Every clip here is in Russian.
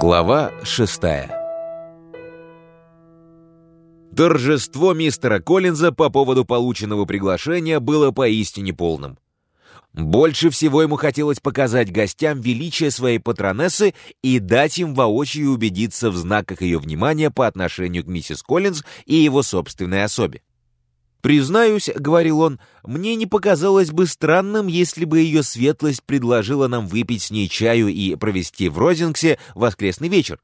Глава шестая Торжество мистера Коллинза по поводу полученного приглашения было поистине полным. Больше всего ему хотелось показать гостям величие своей патронессы и дать им воочию убедиться в знаках ее внимания по отношению к миссис Коллинз и его собственной особе. «Признаюсь, — говорил он, — мне не показалось бы странным, если бы ее светлость предложила нам выпить с ней чаю и провести в Розингсе воскресный вечер.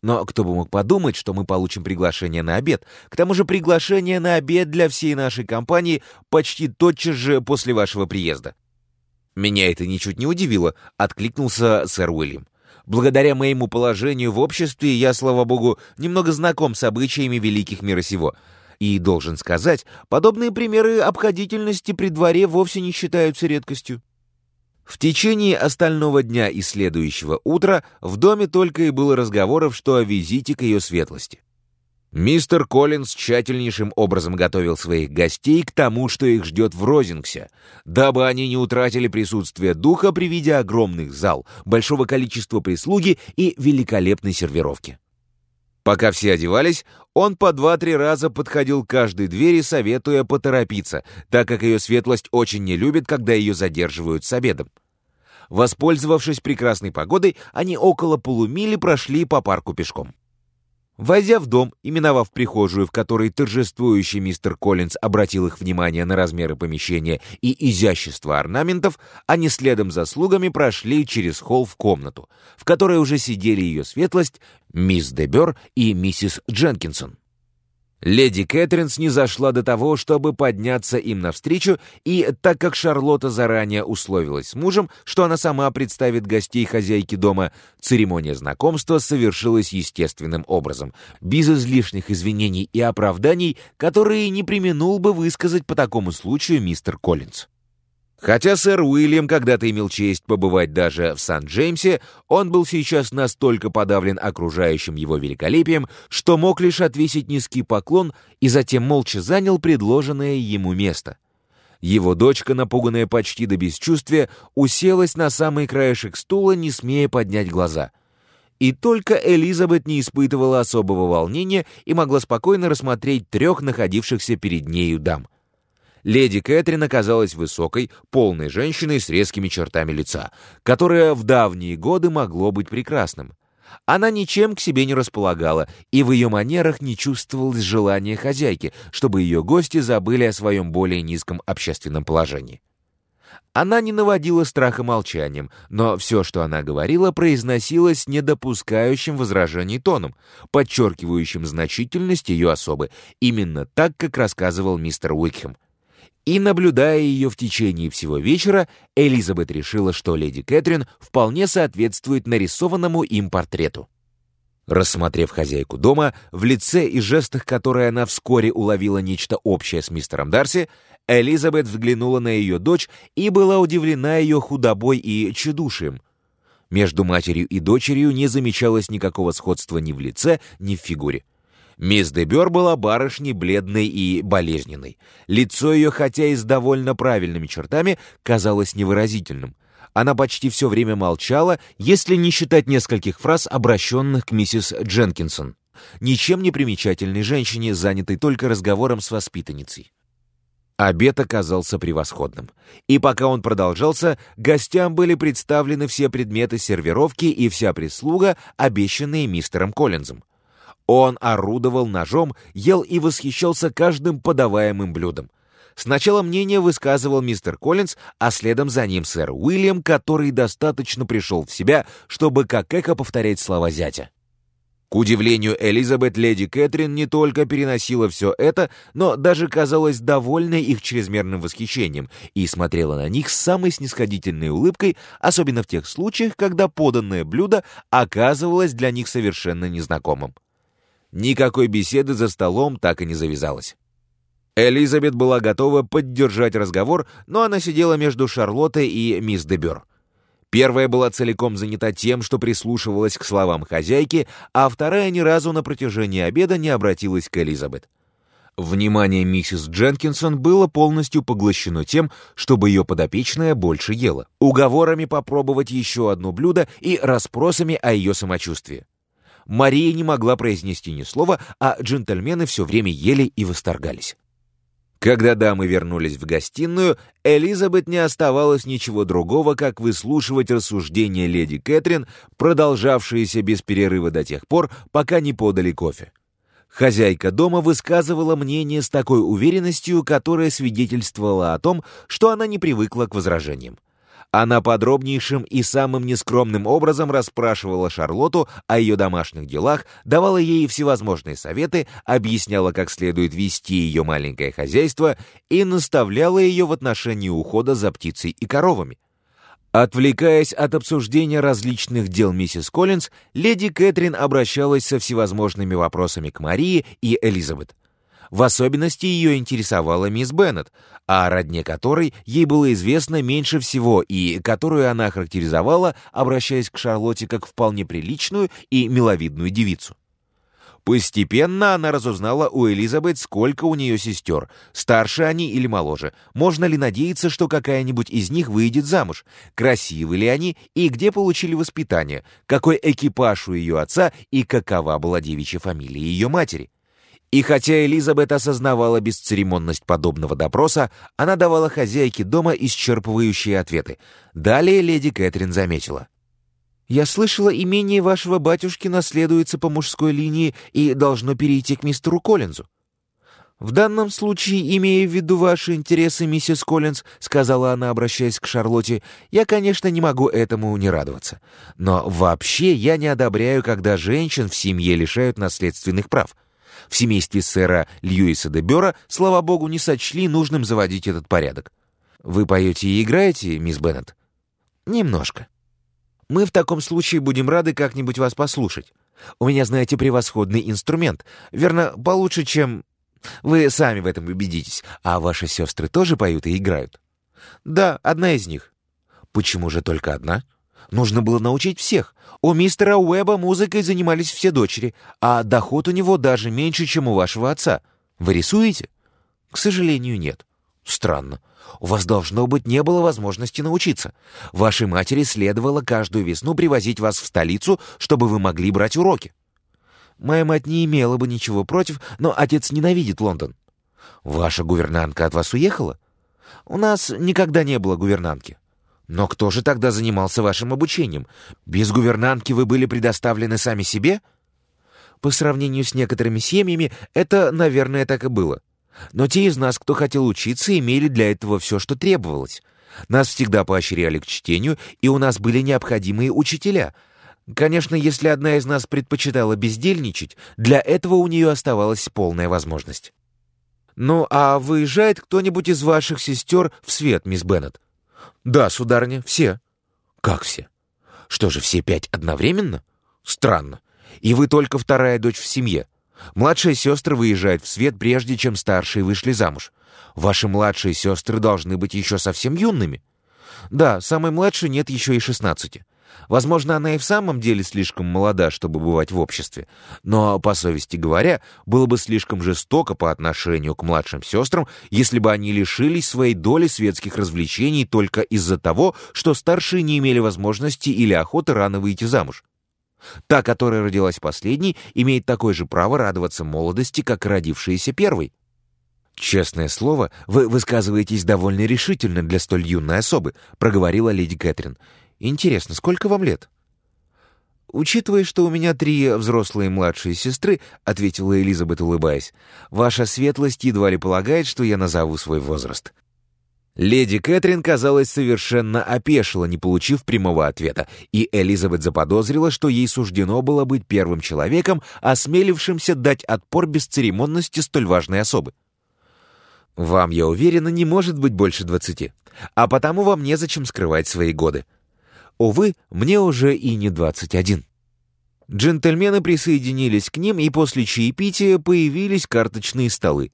Но кто бы мог подумать, что мы получим приглашение на обед. К тому же приглашение на обед для всей нашей компании почти тотчас же после вашего приезда». «Меня это ничуть не удивило», — откликнулся сэр Уильям. «Благодаря моему положению в обществе я, слава богу, немного знаком с обычаями великих мира сего». И, должен сказать, подобные примеры обходительности при дворе вовсе не считаются редкостью. В течение остального дня и следующего утра в доме только и было разговоров, что о визите к ее светлости. Мистер Коллинз тщательнейшим образом готовил своих гостей к тому, что их ждет в Розингсе, дабы они не утратили присутствие духа при виде огромных зал, большого количества прислуги и великолепной сервировки. Пока все одевались, он по два-три раза подходил к каждой двери, советуя поторопиться, так как ее светлость очень не любит, когда ее задерживают с обедом. Воспользовавшись прекрасной погодой, они около полумили прошли по парку пешком. Войдя в дом и миновав прихожую, в которой торжествующий мистер Коллинз обратил их внимание на размеры помещения и изящество орнаментов, они следом за слугами прошли через холл в комнату, в которой уже сидели ее светлость, мисс Дебер и миссис Дженкинсон. Леди Кэтрин снизошла до того, чтобы подняться им навстречу, и так как Шарлотта заранее условилась с мужем, что она сама представит гостей хозяйки дома, церемония знакомства совершилась естественным образом, без излишних извинений и оправданий, которые не применул бы высказать по такому случаю мистер Коллинз. Хотя сэр Уильям когда-то имел честь побывать даже в Сан-Джеймсе, он был сейчас настолько подавлен окружающим его великолепием, что мог лишь отвесить низкий поклон и затем молча занял предложенное ему место. Его дочка, напуганная почти до бесчувствия, уселась на самый краешек стула, не смея поднять глаза. И только Элизабет не испытывала особого волнения и могла спокойно рассмотреть трех находившихся перед нею дам — леди Кэтрин оказалась высокой, полной женщиной с резкими чертами лица, которое в давние годы могло быть прекрасным. Она ничем к себе не располагала, и в ее манерах не чувствовалось желания хозяйки, чтобы ее гости забыли о своем более низком общественном положении. Она не наводила страха молчанием, но все, что она говорила, произносилось не допускающим возражений тоном, подчеркивающим значительность ее особы, именно так, как рассказывал мистер Уикхем. И, наблюдая ее в течение всего вечера, Элизабет решила, что леди Кэтрин вполне соответствует нарисованному им портрету. Рассмотрев хозяйку дома, в лице и жестах которой она вскоре уловила нечто общее с мистером Дарси, Элизабет взглянула на ее дочь и была удивлена ее худобой и тщедушием. Между матерью и дочерью не замечалось никакого сходства ни в лице, ни в фигуре. Мисс Дебер была барышней бледной и болезненной. Лицо ее, хотя и с довольно правильными чертами, казалось невыразительным. Она почти все время молчала, если не считать нескольких фраз, обращенных к миссис Дженкинсон, ничем не примечательной женщине, занятой только разговором с воспитанницей. Обед оказался превосходным. И пока он продолжался, гостям были представлены все предметы сервировки и вся прислуга, обещанные мистером Коллинзом. Он орудовал ножом, ел и восхищался каждым подаваемым блюдом. Сначала мнение высказывал мистер Коллинз, а следом за ним сэр Уильям, который достаточно пришел в себя, чтобы как эхо повторять слова зятя. К удивлению Элизабет, леди Кэтрин не только переносила все это, но даже казалась довольной их чрезмерным восхищением и смотрела на них с самой снисходительной улыбкой, особенно в тех случаях, когда поданное блюдо оказывалось для них совершенно незнакомым. Никакой беседы за столом так и не завязалось. Элизабет была готова поддержать разговор, но она сидела между Шарлоттой и мисс Дебер. Первая была целиком занята тем, что прислушивалась к словам хозяйки, а вторая ни разу на протяжении обеда не обратилась к Элизабет. Внимание миссис Дженкинсон было полностью поглощено тем, чтобы ее подопечная больше ела, уговорами попробовать еще одно блюдо и расспросами о ее самочувствии. Мария не могла произнести ни слова, а джентльмены все время ели и восторгались. Когда дамы вернулись в гостиную, Элизабет не оставалось ничего другого, как выслушивать рассуждения леди Кэтрин, продолжавшиеся без перерыва до тех пор, пока не подали кофе. Хозяйка дома высказывала мнение с такой уверенностью, которая свидетельствовала о том, что она не привыкла к возражениям. Она подробнейшим и самым нескромным образом расспрашивала Шарлотту о ее домашних делах, давала ей всевозможные советы, объясняла, как следует вести ее маленькое хозяйство и наставляла ее в отношении ухода за птицей и коровами. Отвлекаясь от обсуждения различных дел миссис Коллинз, леди Кэтрин обращалась со всевозможными вопросами к Марии и Элизабет. В особенности ее интересовала мисс Беннет, о родне которой ей было известно меньше всего и которую она характеризовала, обращаясь к Шарлотте как вполне приличную и миловидную девицу. Постепенно она разузнала у Элизабет, сколько у нее сестер, старше они или моложе, можно ли надеяться, что какая-нибудь из них выйдет замуж, красивы ли они и где получили воспитание, какой экипаж у ее отца и какова была девичья фамилия ее матери. И хотя Элизабет осознавала бесцеремонность подобного допроса, она давала хозяйке дома исчерпывающие ответы. Далее леди Кэтрин заметила. «Я слышала, имение вашего батюшки наследуется по мужской линии и должно перейти к мистеру Коллинзу. «В данном случае, имея в виду ваши интересы, миссис Коллинз, — сказала она, обращаясь к Шарлотте, — я, конечно, не могу этому не радоваться. Но вообще я не одобряю, когда женщин в семье лишают наследственных прав. В семействе сэра Льюиса де Бера, слава богу, не сочли нужным заводить этот порядок. Вы поете и играете, мисс Беннет? Немножко. Мы в таком случае будем рады как-нибудь вас послушать. У меня, знаете, превосходный инструмент. Верно, получше, чем... Вы сами в этом убедитесь. А ваши сестры тоже поют и играют? Да, одна из них. Почему же только одна? Нужно было научить всех. У мистера Уэба музыкой занимались все дочери, а доход у него даже меньше, чем у вашего отца. Вы рисуете? К сожалению, нет. Странно. У вас, должно быть, не было возможности научиться. Вашей матери следовало каждую весну привозить вас в столицу, чтобы вы могли брать уроки. Моя мать не имела бы ничего против, но отец ненавидит Лондон. Ваша гувернантка от вас уехала? У нас никогда не было гувернантки. Но кто же тогда занимался вашим обучением? Без гувернантки вы были предоставлены сами себе? По сравнению с некоторыми семьями, это, наверное, так и было. Но те из нас, кто хотел учиться, имели для этого все, что требовалось. Нас всегда поощряли к чтению, и у нас были необходимые учителя. Конечно, если одна из нас предпочитала бездельничать, для этого у нее оставалась полная возможность. «Ну, а выезжает кто-нибудь из ваших сестер в свет, мисс Беннет?» «Да, сударыня, все». «Как все? Что же, все пять одновременно? Странно. И вы только вторая дочь в семье. Младшая сестра выезжает в свет, прежде чем старшие вышли замуж. Ваши младшие сестры должны быть еще совсем юными». «Да, самой младшей нет еще и шестнадцати. Возможно, она и в самом деле слишком молода, чтобы бывать в обществе. Но, по совести говоря, было бы слишком жестоко по отношению к младшим сестрам, если бы они лишились своей доли светских развлечений только из-за того, что старшие не имели возможности или охоты рано выйти замуж. Та, которая родилась последней, имеет такое же право радоваться молодости, как родившаяся первой. «Честное слово, вы высказываетесь довольно решительно для столь юной особы», проговорила леди Кэтрин. Интересно, сколько вам лет? «Учитывая, что у меня три взрослые младшие сестры», — ответила Элизабет, улыбаясь, «ваша светлость едва ли полагает, что я назову свой возраст». Леди Кэтрин, казалось, совершенно опешила, не получив прямого ответа, и Элизабет заподозрила, что ей суждено было быть первым человеком, осмелившимся дать отпор бесцеремонности столь важной особы. «Вам, я уверена, не может быть больше двадцати, а потому вам незачем скрывать свои годы», Увы, мне уже и не 21. Джентльмены присоединились к ним, и после чаепития появились карточные столы.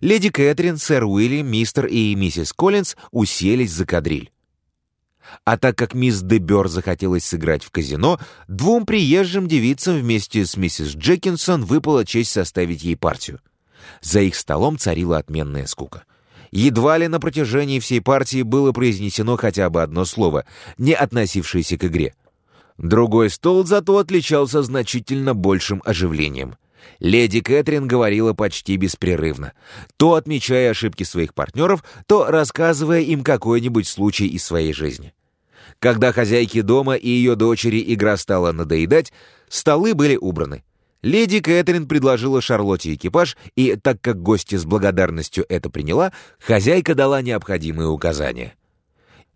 Леди Кэтрин, сэр Уильям, мистер и миссис Коллинз уселись за кадриль. А так как мисс Дебер захотелось сыграть в казино, двум приезжим девицам вместе с миссис Джекинсон выпала честь составить ей партию. За их столом царила отменная скука — Едва ли на протяжении всей партии было произнесено хотя бы одно слово, не относившееся к игре. Другой стол зато отличался значительно большим оживлением. Леди Кэтрин говорила почти беспрерывно, то отмечая ошибки своих партнеров, то рассказывая им какой-нибудь случай из своей жизни. Когда хозяйке дома и ее дочери игра стала надоедать, столы были убраны. Леди Кэтрин предложила Шарлотте экипаж, и так как гостья с благодарностью это приняла, хозяйка дала необходимые указания.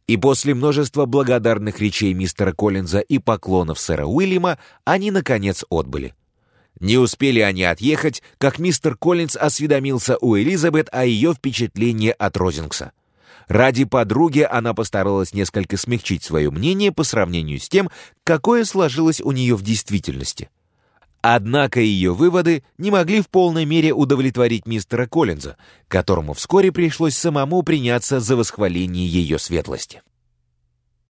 И после множества благодарных речей мистера Коллинза и поклонов сэра Уильяма они, наконец, отбыли. Не успели они отъехать, как мистер Коллинз осведомился у Элизабет о ее впечатлении от Розингса. Ради подруги она постаралась несколько смягчить свое мнение по сравнению с тем, какое сложилось у нее в действительности. Однако ее выводы не могли в полной мере удовлетворить мистера Коллинза, которому вскоре пришлось самому приняться за восхваление ее светлости.